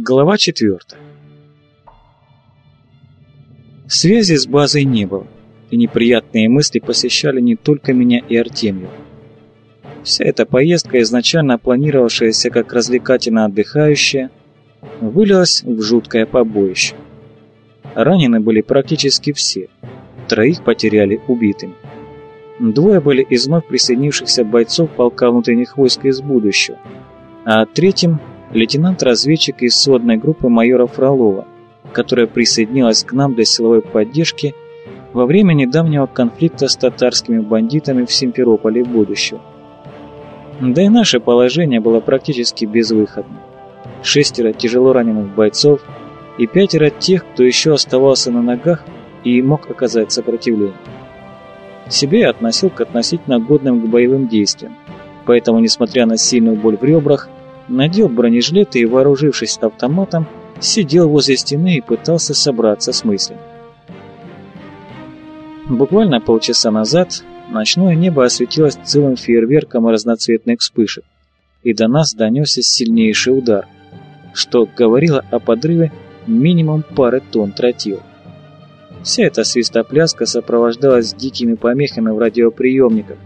Глава четвертая. Связи с базой не было, и неприятные мысли посещали не только меня и Артемью. Вся эта поездка, изначально планировавшаяся как развлекательно-отдыхающая, вылилась в жуткое побоище. Ранены были практически все, троих потеряли убитыми. Двое были из вновь присоединившихся бойцов полка внутренних войск из будущего, а третьим – лейтенант-разведчик из сводной группы майора Фролова, которая присоединилась к нам для силовой поддержки во время недавнего конфликта с татарскими бандитами в Симферополе будущего. Да и наше положение было практически безвыходным. Шестеро тяжело раненых бойцов и пятеро тех, кто еще оставался на ногах и мог оказать сопротивление. Себя я относил к относительно годным к боевым действиям, поэтому, несмотря на сильную боль в ребрах, надел бронежилет и, вооружившись автоматом, сидел возле стены и пытался собраться с мыслями. Буквально полчаса назад ночное небо осветилось целым фейерверком разноцветных вспышек, и до нас донесся сильнейший удар, что говорило о подрыве минимум пары тонн тротила. Вся эта свистопляска сопровождалась дикими помехами в радиоприемниках,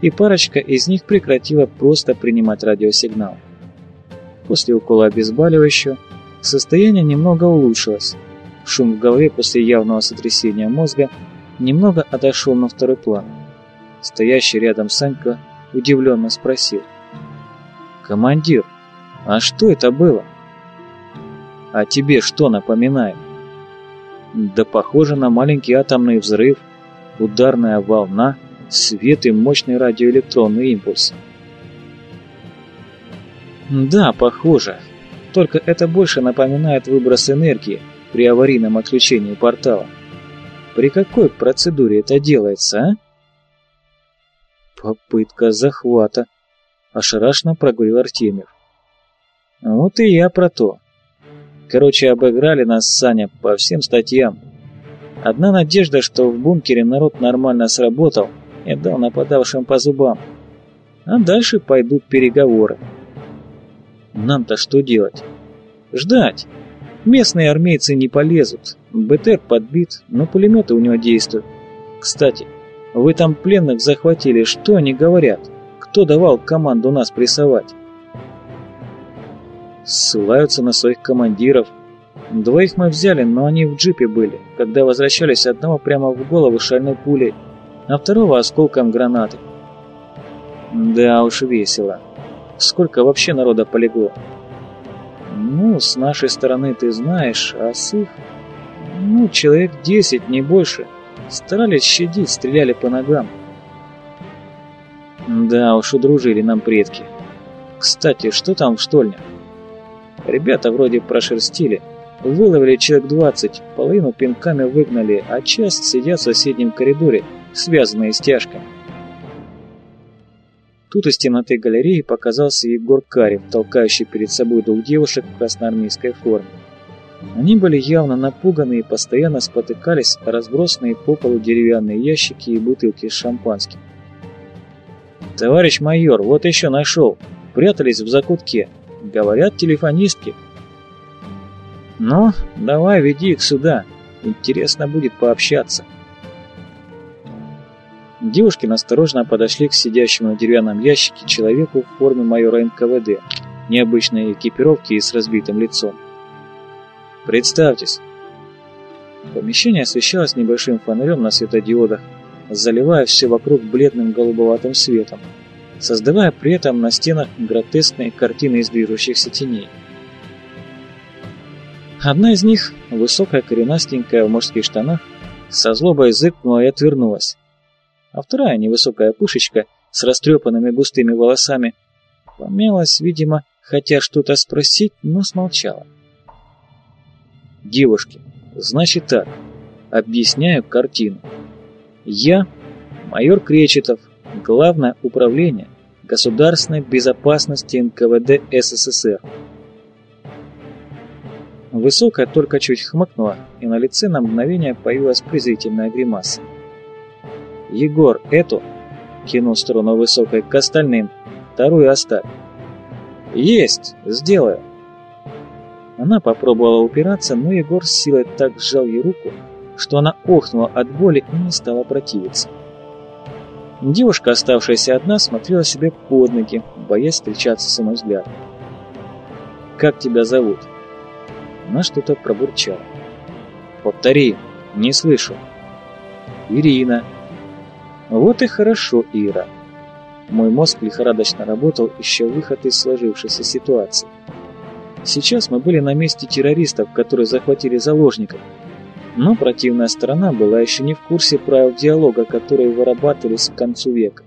и парочка из них прекратила просто принимать радиосигнал. После укола обезболивающего состояние немного улучшилось. Шум в голове после явного сотрясения мозга немного отошел на второй план. Стоящий рядом Санька удивленно спросил. «Командир, а что это было?» «А тебе что напоминает?» Да похоже на маленький атомный взрыв, ударная волна, свет и мощный радиоэлектронный импульс. Да, похоже. Только это больше напоминает выброс энергии при аварийном отключении портала. При какой процедуре это делается, а? Попытка захвата. Ошарашенно проговорил Артемьев. Вот и я про то. Короче, обыграли нас, Саня, по всем статьям. Одна надежда, что в бункере народ нормально сработал и дал нападавшим по зубам. А дальше пойдут переговоры. Нам-то что делать? Ждать. Местные армейцы не полезут. БТР подбит, но пулеметы у него действуют. Кстати, вы там пленных захватили, что они говорят? Кто давал команду нас прессовать? ссылаются на своих командиров. Двоих мы взяли, но они в джипе были. Когда возвращались, одного прямо в голову шальной пулей, а второго осколком гранаты. Да уж весело. Сколько вообще народа полегло? Ну, с нашей стороны ты знаешь, а с их... Ну, человек десять, не больше. Старались щадить, стреляли по ногам. Да уж, удружили нам предки. Кстати, что там в штольне? Ребята вроде прошерстили. Выловили человек 20, половину пинками выгнали, а часть сидят в соседнем коридоре, связанные стяжками. Тут из темноты галереи показался Егор Карев, толкающий перед собой двух девушек в красноармейской форме. Они были явно напуганы и постоянно спотыкались о разбросанные по полу деревянные ящики и бутылки с шампанским. «Товарищ майор, вот еще нашел! Прятались в закутке!» Говорят, телефонистки. Ну, давай, веди их сюда. Интересно будет пообщаться. Девушки осторожно подошли к сидящему на деревянном ящике человеку в форме майора НКВД, необычной экипировки и с разбитым лицом. «Представьтесь». Помещение освещалось небольшим фонарем на светодиодах, заливая все вокруг бледным голубоватым светом создавая при этом на стенах гротескные картины из движущихся теней. Одна из них, высокая коренастенькая в мужских штанах, со злобой зыкнула и отвернулась, а вторая, невысокая пышечка с растрепанными густыми волосами, помялась, видимо, хотя что-то спросить, но смолчала. «Девушки, значит так, объясняю картину. Я, майор Кречетов, Главное управление государственной безопасности НКВД СССР. Высокая только чуть хмыкнула, и на лице на мгновение появилась презрительная гримаса. «Егор, эту!» — кинул в сторону высокой к остальным. «Вторую оставь». «Есть! Сделаю!» Она попробовала упираться, но Егор с силой так сжал ей руку, что она охнула от боли и не стала противиться. Девушка, оставшаяся одна, смотрела себе под ноги, боясь встречаться с моим взглядом. «Как тебя зовут?» Она что-то пробурчала. «Повтори, не слышу». «Ирина». «Вот и хорошо, Ира». Мой мозг лихорадочно работал, ища выход из сложившейся ситуации. Сейчас мы были на месте террористов, которые захватили заложников. Но противная сторона была еще не в курсе правил диалога, которые вырабатывались к концу века.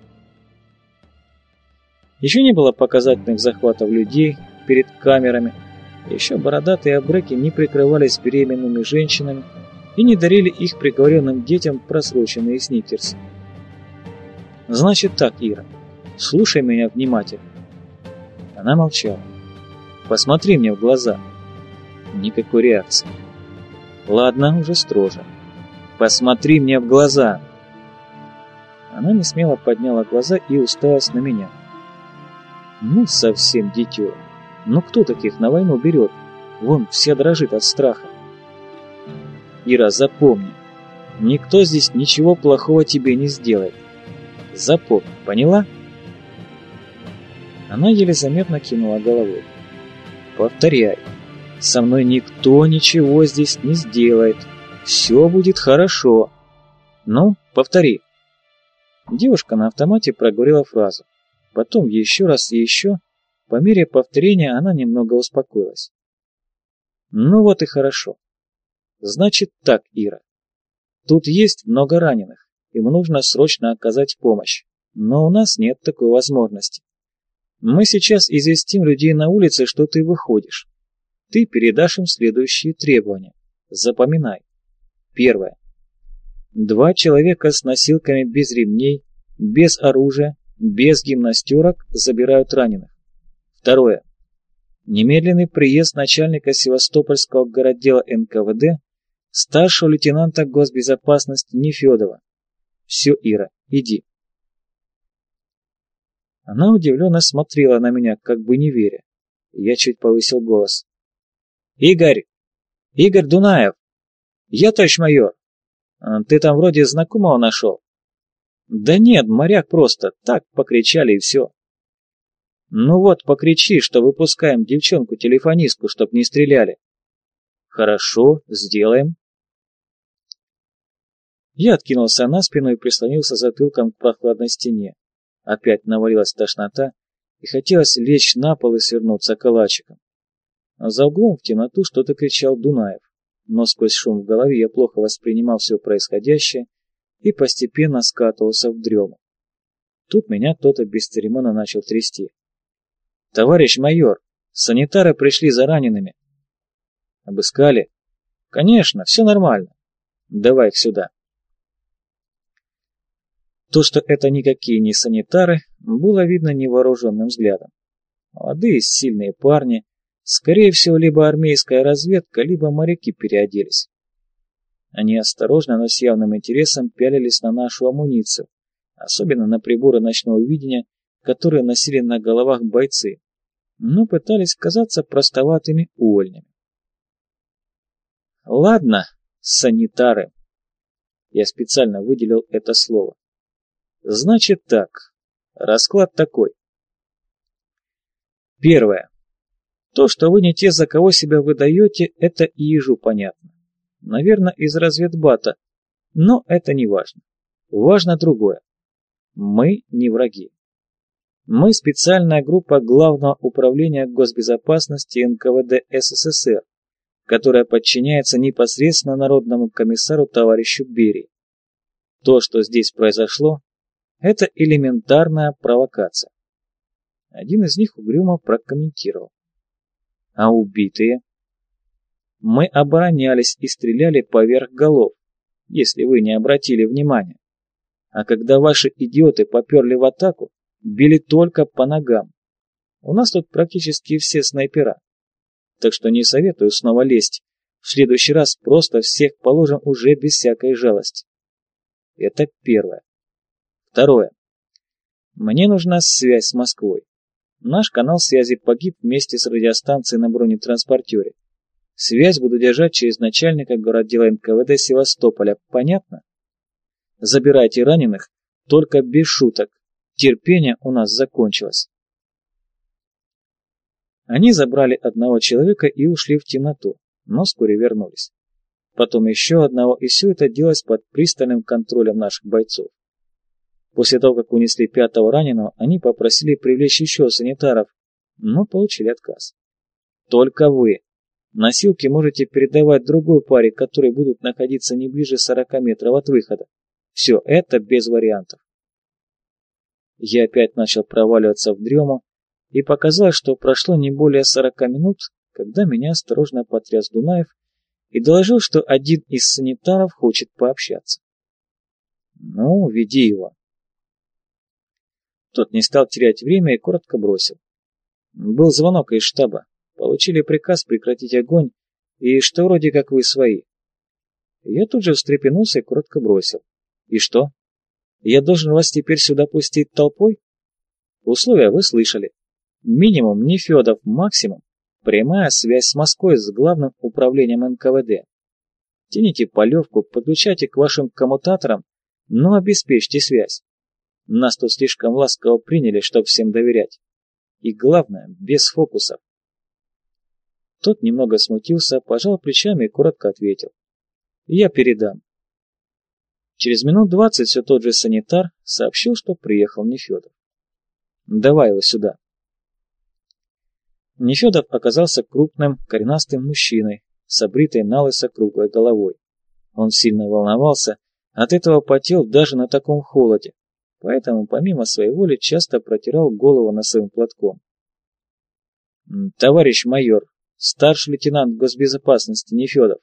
Еще не было показательных захватов людей перед камерами, еще бородатые обреки не прикрывались беременными женщинами и не дарили их приговоренным детям просроченные сникерсы. «Значит так, Ира, слушай меня внимательно». Она молчала. «Посмотри мне в глаза». Никакой реакции. «Ладно, уже строже. Посмотри мне в глаза». Она не смело подняла глаза и уставилась на меня. «Ну, совсем дитё». Но кто таких на войну берет? Вон, вся дрожит от страха. Ира, запомни, никто здесь ничего плохого тебе не сделает. Запомни, поняла? Она еле заметно кинула головой. Повторяй, со мной никто ничего здесь не сделает. Все будет хорошо. Ну, повтори. Девушка на автомате проговорила фразу. Потом еще раз и еще, по мере повторения она немного успокоилась. Ну вот и хорошо. Значит так, Ира. Тут есть много раненых, им нужно срочно оказать помощь, но у нас нет такой возможности. Мы сейчас известим людей на улице, что ты выходишь. Ты передашь им следующие требования. Запоминай. Первое. Два человека с носилками без ремней, без оружия, без гимнастерок забирают раненых. Второе. Немедленный приезд начальника Севастопольского городдела НКВД старшего лейтенанта госбезопасности Нефедова. Все, Ира, иди. Она удивленно смотрела на меня, как бы не веря. Я чуть повысил голос. «Игорь! Игорь Дунаев! Я товарищ майор! Ты там вроде знакомого нашел?» «Да нет, моряк просто, так покричали и все». «Ну вот, покричи, что выпускаем девчонку-телефонистку, чтоб не стреляли». «Хорошо, сделаем». Я откинулся на спину и прислонился затылком к прохладной стене. Опять навалилась тошнота, и хотелось лечь на пол и свернуться калачиком. За углом в темноту что-то кричал Дунаев, но сквозь шум в голове я плохо воспринимал все происходящее и постепенно скатывался в дрему. Тут меня кто-то без церемона начал трясти. «Товарищ майор, санитары пришли за ранеными». «Обыскали?» «Конечно, все нормально. Давай их сюда». То, что это никакие не санитары, было видно невооруженным взглядом. Молодые, сильные парни, скорее всего, либо армейская разведка, либо моряки переоделись. Они осторожно, но с явным интересом пялились на нашу амуницию, особенно на приборы ночного видения которые носили на головах бойцы, но пытались казаться простоватыми увольнями. Ладно, санитары. Я специально выделил это слово. Значит так, расклад такой. Первое. То, что вы не те, за кого себя выдаете, это и ежу понятно. Наверное, из разведбата, но это не важно. Важно другое. Мы не враги. Мы специальная группа Главного управления госбезопасности НКВД СССР, которая подчиняется непосредственно Народному комиссару товарищу Берии. То, что здесь произошло, это элементарная провокация. Один из них угрюмо прокомментировал. А убитые? Мы оборонялись и стреляли поверх голов, если вы не обратили внимания. А когда ваши идиоты поперли в атаку, били только по ногам. У нас тут практически все снайпера. Так что не советую снова лезть. В следующий раз просто всех положим уже без всякой жалости. Это первое. Второе. Мне нужна связь с Москвой. Наш канал связи погиб вместе с радиостанцией на бронетранспортере. Связь буду держать через начальника городдела НКВД Севастополя. Понятно? Забирайте раненых, только без шуток. Терпение у нас закончилось. Они забрали одного человека и ушли в темноту, но вскоре вернулись. Потом еще одного, и все это делалось под пристальным контролем наших бойцов. После того, как унесли пятого раненого, они попросили привлечь еще санитаров, но получили отказ. Только вы. Носилки можете передавать другой паре, которые будут находиться не ближе 40 метров от выхода. Все это без вариантов. Я опять начал проваливаться в дрему, и показалось, что прошло не более 40 минут, когда меня осторожно потряс Дунаев и доложил, что один из санитаров хочет пообщаться. «Ну, веди его». Тот не стал терять время и коротко бросил. Был звонок из штаба. Получили приказ прекратить огонь, и что вроде как вы свои. Я тут же встрепенулся и коротко бросил. И что? Я должен вас теперь сюда пустить толпой? Условия вы слышали. Минимум не Федов, максимум прямая связь с Москвой с главным управлением НКВД. Тяните полевку, подключайте к вашим коммутаторам, но обеспечьте связь. Нас тут слишком ласково приняли, чтобы всем доверять. И главное, без фокусов. Тот немного смутился, пожал плечами и коротко ответил. Я передам. Через минут двадцать все тот же санитар сообщил, что приехал Нефедов. Давай его сюда. Нефедов оказался крупным, коренастым мужчиной с обритой налысо круглой головой. Он сильно волновался, от этого потел даже на таком холоде, поэтому помимо своей воли часто протирал голову носовым платком. «Товарищ майор, старший лейтенант госбезопасности Нефедов,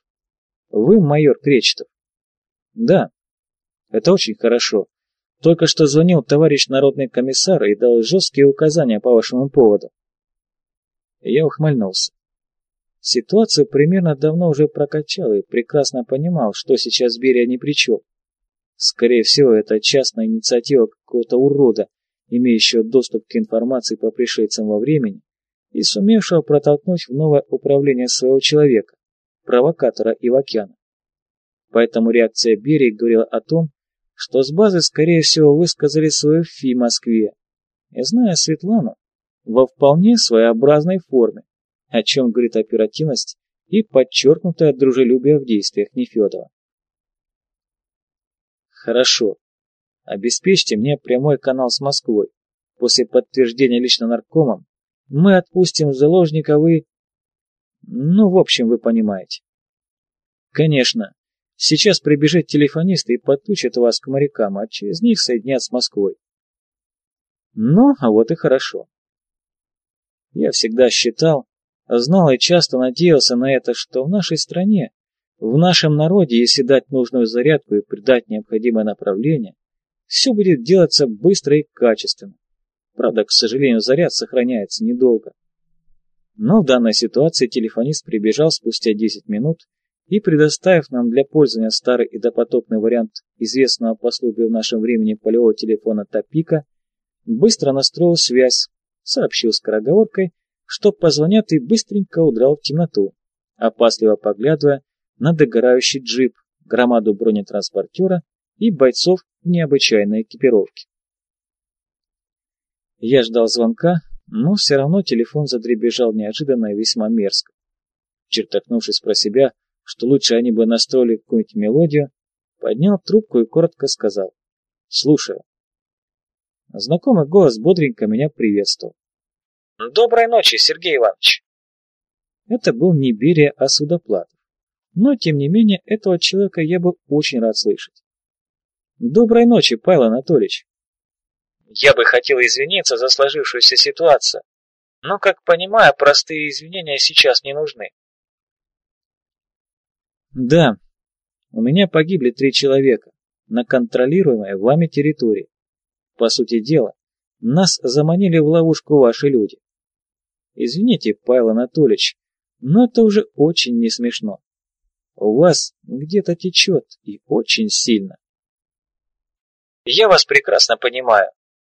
вы майор Кречетов?» «Да, это очень хорошо. Только что звонил товарищ народный комиссар и дал жесткие указания по вашему поводу. Я ухмыльнулся. Ситуацию примерно давно уже прокачал и прекрасно понимал, что сейчас Берия ни при чем. Скорее всего, это частная инициатива какого-то урода, имеющего доступ к информации по пришельцам во времени и сумевшего протолкнуть в новое управление своего человека, провокатора Ивакяна. Поэтому реакция Берии говорила о том, что с базы, скорее всего, высказали свою фи Москве. И зная Светлану, во вполне своеобразной форме, о чем говорит оперативность и подчеркнутое дружелюбие в действиях Нефедова. Хорошо. Обеспечьте мне прямой канал с Москвой. После подтверждения лично наркомом мы отпустим заложника вы... Ну, в общем, вы понимаете. Конечно. Сейчас прибежит телефонист и подключит вас к морякам, а через них соединят с Москвой. Ну, а вот и хорошо. Я всегда считал, знал и часто надеялся на это, что в нашей стране, в нашем народе, если дать нужную зарядку и придать необходимое направление, все будет делаться быстро и качественно. Правда, к сожалению, заряд сохраняется недолго. Но в данной ситуации телефонист прибежал спустя 10 минут и, предоставив нам для пользования старый и допотопный вариант известного по службе в нашем времени полевого телефона Топика, быстро настроил связь сообщил скороговоркой, что позвонят и быстренько удрал в темноту, опасливо поглядывая на догорающий джип, громаду бронетранспортера и бойцов в необычайной экипировке. Я ждал звонка, но все равно телефон задребежал неожиданно и весьма мерзко. Чертахнувшись про себя, что лучше они бы настроили какую-нибудь мелодию, поднял трубку и коротко сказал «Слушаю». Знакомый голос бодренько меня приветствовал. «Доброй ночи, Сергей Иванович!» Это был не Берия, а Судоплатов. Но, тем не менее, этого человека я был очень рад слышать. «Доброй ночи, Павел Анатольевич!» «Я бы хотел извиниться за сложившуюся ситуацию, но, как понимаю, простые извинения сейчас не нужны». «Да, у меня погибли три человека на контролируемой вами территории. По сути дела, нас заманили в ловушку ваши люди. Извините, Павел Анатольевич, но это уже очень не смешно. У вас где-то течет и очень сильно. Я вас прекрасно понимаю.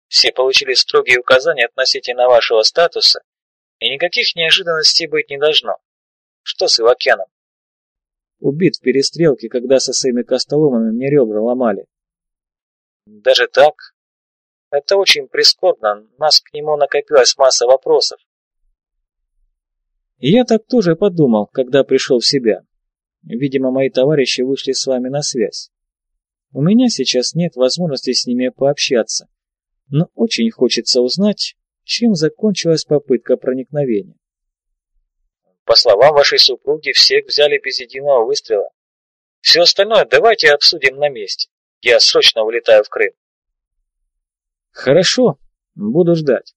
Все получили строгие указания относительно вашего статуса, и никаких неожиданностей быть не должно. Что с Ивакяном? Убит в перестрелке, когда со своими костоломами мне ребра ломали. Даже так? Это очень прискорбно, нас к нему накопилась масса вопросов. Я так тоже подумал, когда пришел в себя. Видимо, мои товарищи вышли с вами на связь. У меня сейчас нет возможности с ними пообщаться, но очень хочется узнать, чем закончилась попытка проникновения. По словам вашей супруги, всех взяли без единого выстрела. Все остальное давайте обсудим на месте. Я срочно улетаю в Крым. Хорошо, буду ждать.